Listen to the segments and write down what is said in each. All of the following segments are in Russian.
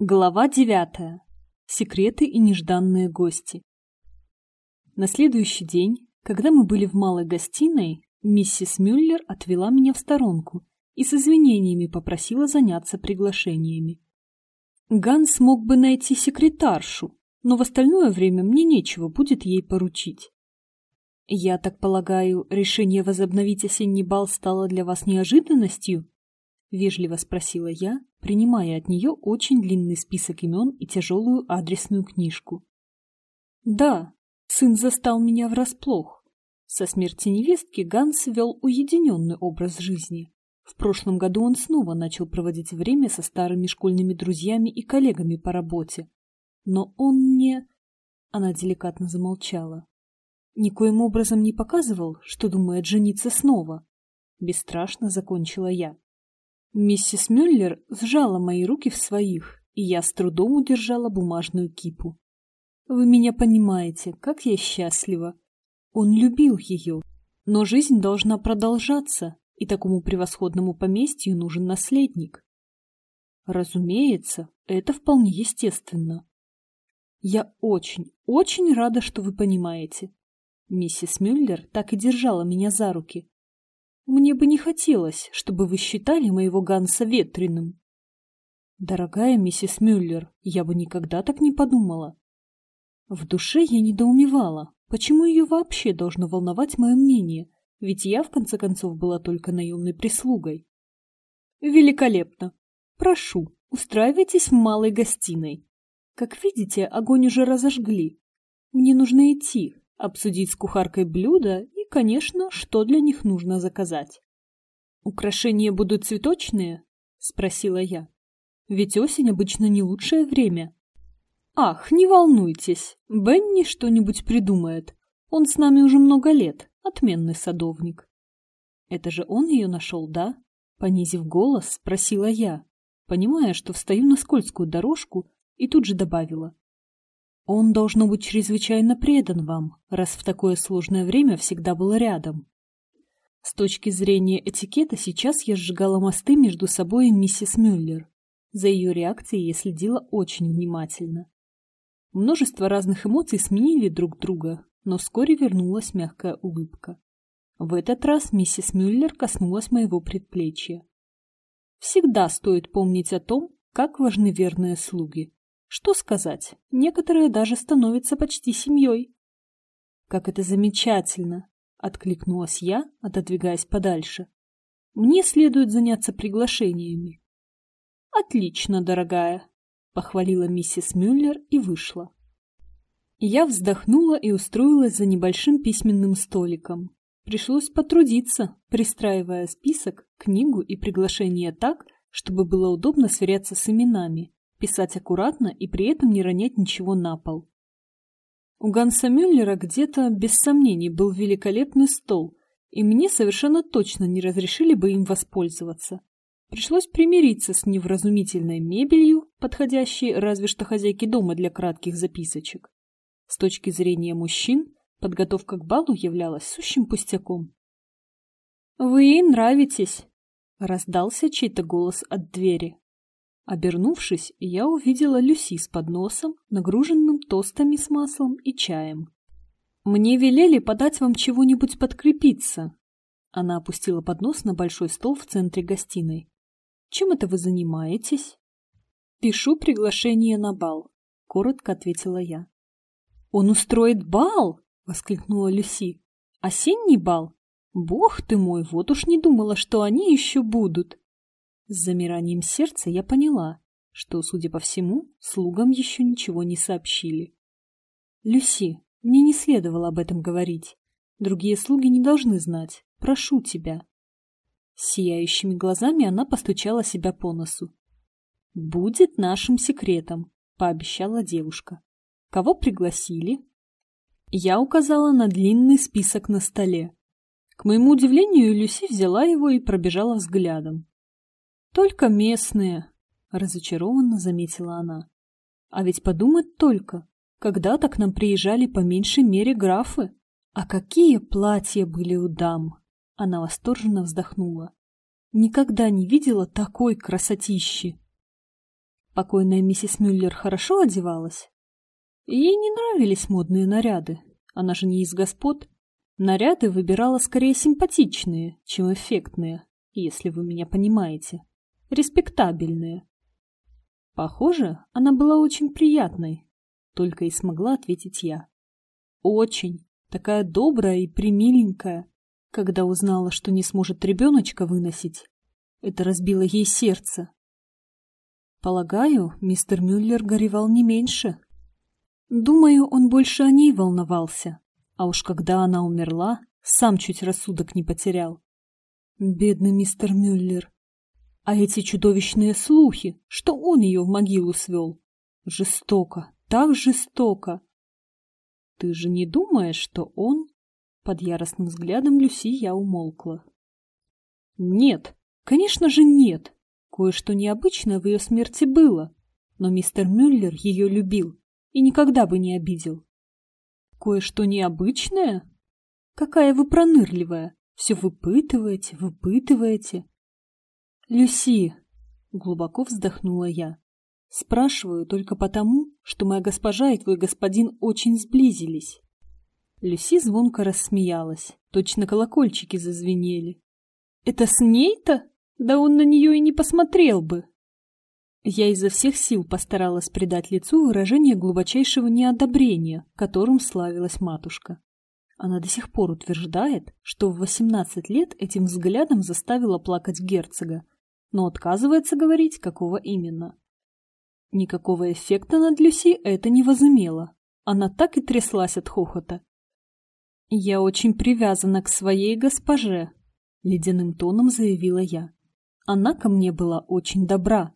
Глава девятая. Секреты и нежданные гости. На следующий день, когда мы были в малой гостиной, миссис Мюллер отвела меня в сторонку и с извинениями попросила заняться приглашениями. Ганс мог бы найти секретаршу, но в остальное время мне нечего будет ей поручить. Я так полагаю, решение возобновить осенний бал стало для вас неожиданностью? — вежливо спросила я, принимая от нее очень длинный список имен и тяжелую адресную книжку. «Да, сын застал меня врасплох. Со смерти невестки Ганс вел уединенный образ жизни. В прошлом году он снова начал проводить время со старыми школьными друзьями и коллегами по работе. Но он не...» Она деликатно замолчала. «Никоим образом не показывал, что думает жениться снова?» Бесстрашно закончила я. Миссис Мюллер сжала мои руки в своих, и я с трудом удержала бумажную кипу. Вы меня понимаете, как я счастлива. Он любил ее, но жизнь должна продолжаться, и такому превосходному поместью нужен наследник. Разумеется, это вполне естественно. Я очень, очень рада, что вы понимаете. Миссис Мюллер так и держала меня за руки, мне бы не хотелось, чтобы вы считали моего Ганса ветреным. Дорогая миссис Мюллер, я бы никогда так не подумала. В душе я недоумевала, почему ее вообще должно волновать мое мнение, ведь я, в конце концов, была только наемной прислугой. Великолепно. Прошу, устраивайтесь в малой гостиной. Как видите, огонь уже разожгли. Мне нужно идти, обсудить с кухаркой блюда конечно, что для них нужно заказать. «Украшения будут цветочные?» — спросила я. «Ведь осень обычно не лучшее время». «Ах, не волнуйтесь, Бенни что-нибудь придумает. Он с нами уже много лет, отменный садовник». «Это же он ее нашел, да?» Понизив голос, спросила я, понимая, что встаю на скользкую дорожку, и тут же добавила. Он должно быть чрезвычайно предан вам, раз в такое сложное время всегда был рядом. С точки зрения этикета сейчас я сжигала мосты между собой и миссис Мюллер. За ее реакцией я следила очень внимательно. Множество разных эмоций сменили друг друга, но вскоре вернулась мягкая улыбка. В этот раз миссис Мюллер коснулась моего предплечья. Всегда стоит помнить о том, как важны верные слуги. Что сказать, некоторые даже становятся почти семьей. «Как это замечательно!» — откликнулась я, отодвигаясь подальше. «Мне следует заняться приглашениями». «Отлично, дорогая!» — похвалила миссис Мюллер и вышла. Я вздохнула и устроилась за небольшим письменным столиком. Пришлось потрудиться, пристраивая список, книгу и приглашение так, чтобы было удобно сверяться с именами, писать аккуратно и при этом не ронять ничего на пол. У Ганса Мюллера где-то, без сомнений, был великолепный стол, и мне совершенно точно не разрешили бы им воспользоваться. Пришлось примириться с невразумительной мебелью, подходящей разве что хозяйке дома для кратких записочек. С точки зрения мужчин, подготовка к балу являлась сущим пустяком. «Вы ей нравитесь!» — раздался чей-то голос от двери. Обернувшись, я увидела Люси с подносом, нагруженным тостами с маслом и чаем. «Мне велели подать вам чего-нибудь подкрепиться». Она опустила поднос на большой стол в центре гостиной. «Чем это вы занимаетесь?» «Пишу приглашение на бал», — коротко ответила я. «Он устроит бал!» — воскликнула Люси. «Осенний бал? Бог ты мой, вот уж не думала, что они еще будут!» С замиранием сердца я поняла, что, судя по всему, слугам еще ничего не сообщили. «Люси, мне не следовало об этом говорить. Другие слуги не должны знать. Прошу тебя». сияющими глазами она постучала себя по носу. «Будет нашим секретом», — пообещала девушка. «Кого пригласили?» Я указала на длинный список на столе. К моему удивлению, Люси взяла его и пробежала взглядом. Только местные, разочарованно заметила она. А ведь подумать только, когда-то к нам приезжали по меньшей мере графы. А какие платья были у дам! Она восторженно вздохнула. Никогда не видела такой красотищи. Покойная миссис Мюллер хорошо одевалась? Ей не нравились модные наряды. Она же не из господ. Наряды выбирала скорее симпатичные, чем эффектные, если вы меня понимаете. Респектабельные. Похоже, она была очень приятной, только и смогла ответить я. Очень. Такая добрая и примиленькая. Когда узнала, что не сможет ребеночка выносить, это разбило ей сердце. Полагаю, мистер Мюллер горевал не меньше. Думаю, он больше о ней волновался. А уж когда она умерла, сам чуть рассудок не потерял. Бедный мистер Мюллер. А эти чудовищные слухи, что он ее в могилу свел. Жестоко, так жестоко. Ты же не думаешь, что он... Под яростным взглядом Люси я умолкла. Нет, конечно же нет. Кое-что необычное в ее смерти было, но мистер Мюллер ее любил и никогда бы не обидел. Кое-что необычное? Какая вы пронырливая. Все выпытываете, выпытываете. Люси, глубоко вздохнула я. Спрашиваю только потому, что моя госпожа и твой господин очень сблизились. Люси звонко рассмеялась, точно колокольчики зазвенели. Это с ней-то? Да он на нее и не посмотрел бы. Я изо всех сил постаралась придать лицу выражение глубочайшего неодобрения, которым славилась матушка. Она до сих пор утверждает, что в 18 лет этим взглядом заставила плакать герцога, но отказывается говорить, какого именно. Никакого эффекта над Люси это не возымело. Она так и тряслась от хохота. «Я очень привязана к своей госпоже», — ледяным тоном заявила я. «Она ко мне была очень добра,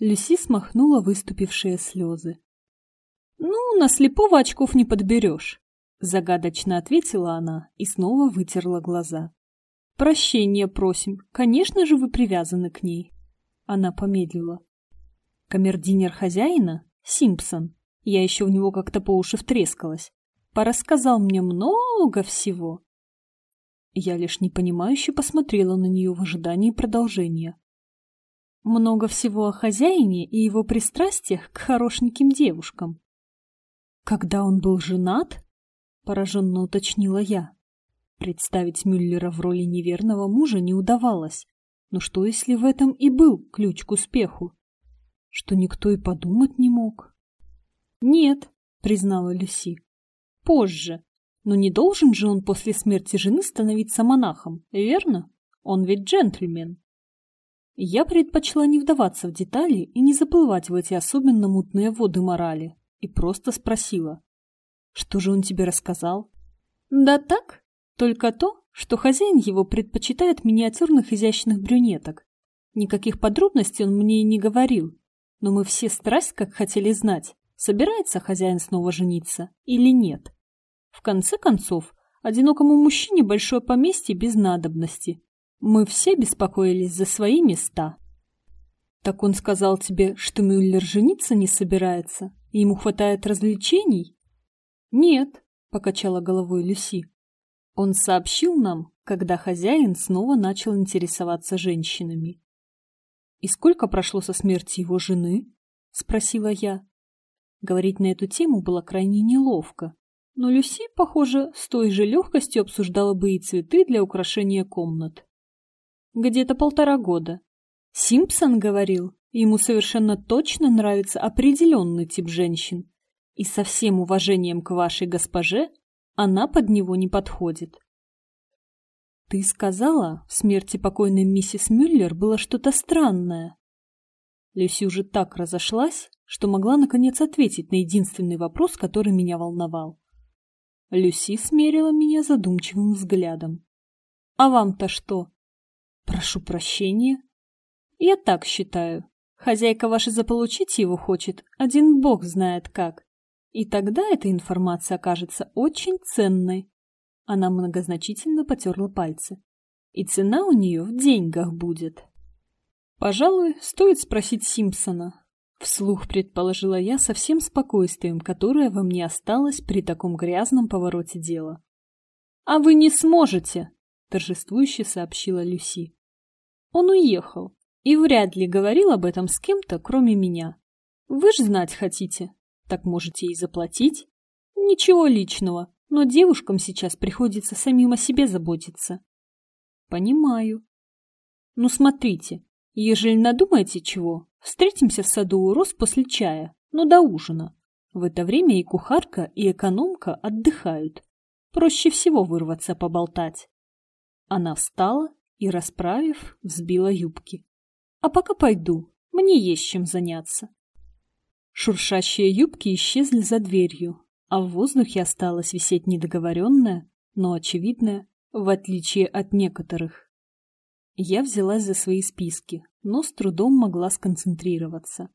Люси смахнула выступившие слезы. «Ну, на слепого очков не подберешь», — загадочно ответила она и снова вытерла глаза. «Прощения просим. Конечно же, вы привязаны к ней». Она помедлила. Камердинер хозяина, Симпсон, я еще в него как-то по уши втрескалась, порассказал мне много всего. Я лишь непонимающе посмотрела на нее в ожидании продолжения. Много всего о хозяине и его пристрастиях к хорошеньким девушкам. Когда он был женат, пораженно уточнила я. Представить Мюллера в роли неверного мужа не удавалось. Но что, если в этом и был ключ к успеху? Что никто и подумать не мог. «Нет», — признала Люси. «Позже. Но не должен же он после смерти жены становиться монахом, верно? Он ведь джентльмен». Я предпочла не вдаваться в детали и не заплывать в эти особенно мутные воды морали, и просто спросила. «Что же он тебе рассказал?» «Да так, только то, что хозяин его предпочитает миниатюрных изящных брюнеток. Никаких подробностей он мне и не говорил, но мы все страсть как хотели знать, собирается хозяин снова жениться или нет. В конце концов, одинокому мужчине большое поместье без надобности, мы все беспокоились за свои места. Так он сказал тебе, что Мюллер жениться не собирается, и ему хватает развлечений? Нет, покачала головой Люси. Он сообщил нам, когда хозяин снова начал интересоваться женщинами. «И сколько прошло со смерти его жены?» — спросила я. Говорить на эту тему было крайне неловко, но Люси, похоже, с той же легкостью обсуждала бы и цветы для украшения комнат. Где-то полтора года. Симпсон говорил, ему совершенно точно нравится определенный тип женщин. И со всем уважением к вашей госпоже она под него не подходит. Ты сказала, в смерти покойной миссис Мюллер было что-то странное. Люси уже так разошлась, что могла наконец ответить на единственный вопрос, который меня волновал. Люси смерила меня задумчивым взглядом. «А вам-то что?» Прошу прощения. Я так считаю. Хозяйка ваша заполучить его хочет, один бог знает как. И тогда эта информация окажется очень ценной. Она многозначительно потерла пальцы. И цена у нее в деньгах будет. Пожалуй, стоит спросить Симпсона. Вслух предположила я со всем спокойствием, которое во мне осталось при таком грязном повороте дела. «А вы не сможете!» торжествующе сообщила Люси. Он уехал. И вряд ли говорил об этом с кем-то, кроме меня. Вы ж знать хотите, так можете и заплатить. Ничего личного, но девушкам сейчас приходится самим о себе заботиться. Понимаю. Ну, смотрите, ежели надумаете чего, встретимся в саду у роз после чая, но до ужина. В это время и кухарка, и экономка отдыхают. Проще всего вырваться поболтать. Она встала и, расправив, взбила юбки. А пока пойду, мне есть чем заняться. Шуршащие юбки исчезли за дверью, а в воздухе осталось висеть недоговоренное, но очевидное, в отличие от некоторых. Я взялась за свои списки, но с трудом могла сконцентрироваться.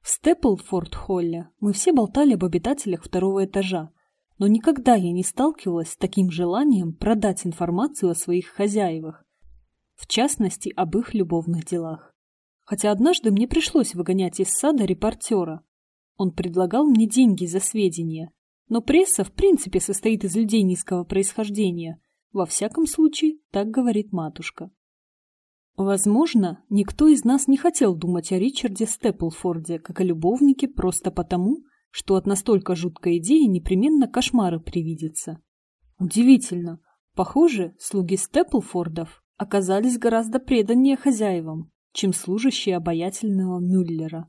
В Степлфорд-Холле мы все болтали об обитателях второго этажа, но никогда я не сталкивалась с таким желанием продать информацию о своих хозяевах, в частности, об их любовных делах. Хотя однажды мне пришлось выгонять из сада репортера. Он предлагал мне деньги за сведения, но пресса в принципе состоит из людей низкого происхождения. Во всяком случае, так говорит матушка. Возможно, никто из нас не хотел думать о Ричарде Степлфорде как о любовнике просто потому, что от настолько жуткой идеи непременно кошмары привидятся. Удивительно, похоже, слуги Степлфордов оказались гораздо преданнее хозяевам, чем служащие обаятельного Мюллера.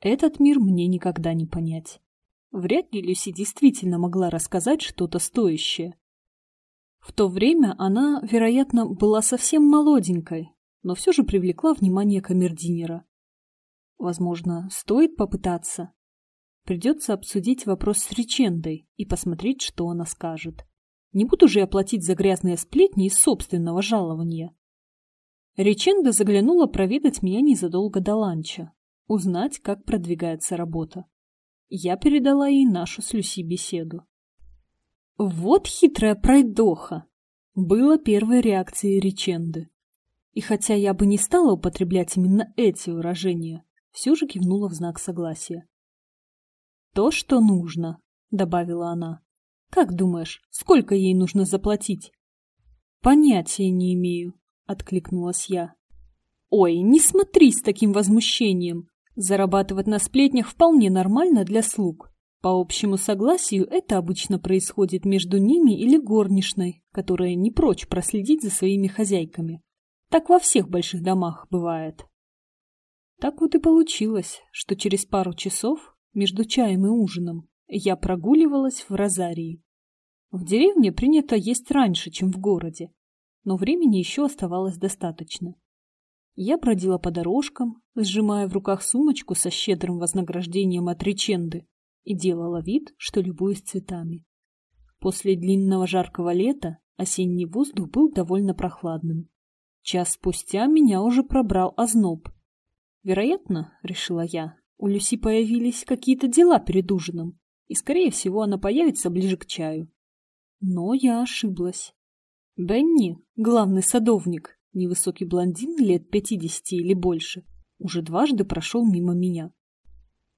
Этот мир мне никогда не понять. Вряд ли Люси действительно могла рассказать что-то стоящее. В то время она, вероятно, была совсем молоденькой, но все же привлекла внимание камердинера. Возможно, стоит попытаться. Придется обсудить вопрос с Ричендой и посмотреть, что она скажет. Не буду же я платить за грязные сплетни из собственного жалования. Риченда заглянула проведать меня незадолго до ланча, узнать, как продвигается работа. Я передала ей нашу с Люси беседу. «Вот хитрая пройдоха!» Было первой реакцией Риченды. И хотя я бы не стала употреблять именно эти выражения, все же кивнула в знак согласия. «То, что нужно», — добавила она. «Как думаешь, сколько ей нужно заплатить?» «Понятия не имею», — откликнулась я. «Ой, не смотри с таким возмущением. Зарабатывать на сплетнях вполне нормально для слуг. По общему согласию это обычно происходит между ними или горничной, которая не прочь проследить за своими хозяйками. Так во всех больших домах бывает. Так вот и получилось, что через пару часов между чаем и ужином я прогуливалась в Розарии. В деревне принято есть раньше, чем в городе, но времени еще оставалось достаточно. Я бродила по дорожкам, сжимая в руках сумочку со щедрым вознаграждением от реченды и делала вид, что любуюсь цветами. После длинного жаркого лета осенний воздух был довольно прохладным. Час спустя меня уже пробрал озноб. Вероятно, решила я, у Люси появились какие-то дела перед ужином, и, скорее всего, она появится ближе к чаю. Но я ошиблась. Бенни, главный садовник, невысокий блондин лет пятидесяти или больше, уже дважды прошел мимо меня.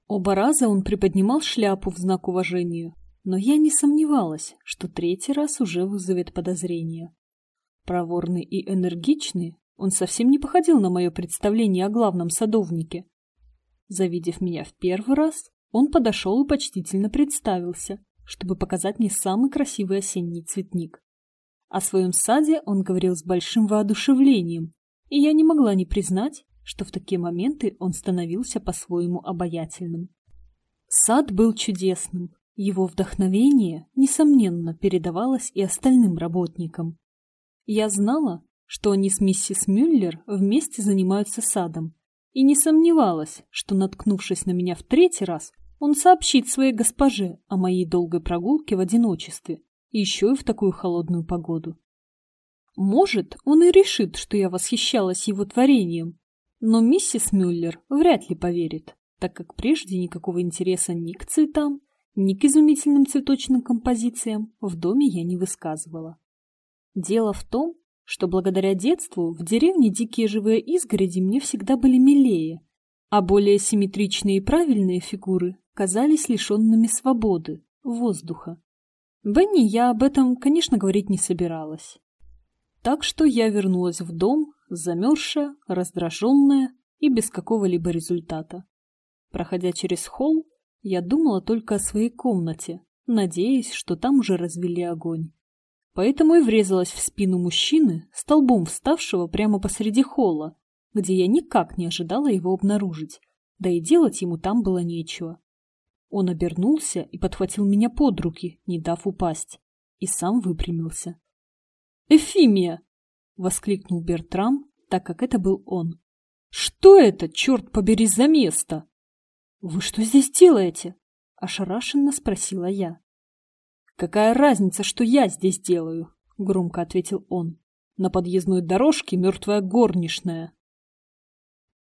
Оба раза он приподнимал шляпу в знак уважения, но я не сомневалась, что третий раз уже вызовет подозрения. Проворный и энергичный, он совсем не походил на мое представление о главном садовнике. Завидев меня в первый раз, он подошел и почтительно представился, чтобы показать мне самый красивый осенний цветник. О своем саде он говорил с большим воодушевлением, и я не могла не признать, что в такие моменты он становился по-своему обаятельным. Сад был чудесным, его вдохновение, несомненно, передавалось и остальным работникам. Я знала, что они с миссис Мюллер вместе занимаются садом, и не сомневалась, что, наткнувшись на меня в третий раз, он сообщит своей госпоже о моей долгой прогулке в одиночестве, еще и в такую холодную погоду. Может, он и решит, что я восхищалась его творением, но миссис Мюллер вряд ли поверит, так как прежде никакого интереса ни к цветам, ни к изумительным цветочным композициям в доме я не высказывала. Дело в том, что благодаря детству в деревне дикие живые изгороди мне всегда были милее, а более симметричные и правильные фигуры казались лишенными свободы, воздуха. Бенни я об этом, конечно, говорить не собиралась. Так что я вернулась в дом, замерзшая, раздраженная и без какого-либо результата. Проходя через холл, я думала только о своей комнате, надеясь, что там уже развели огонь. Поэтому и врезалась в спину мужчины, столбом вставшего прямо посреди холла, где я никак не ожидала его обнаружить, да и делать ему там было нечего. Он обернулся и подхватил меня под руки, не дав упасть, и сам выпрямился. «Эфимия!» — воскликнул Бертрам, так как это был он. «Что это, черт побери, за место?» «Вы что здесь делаете?» — ошарашенно спросила я. «Какая разница, что я здесь делаю?» — громко ответил он. «На подъездной дорожке мертвая горничная,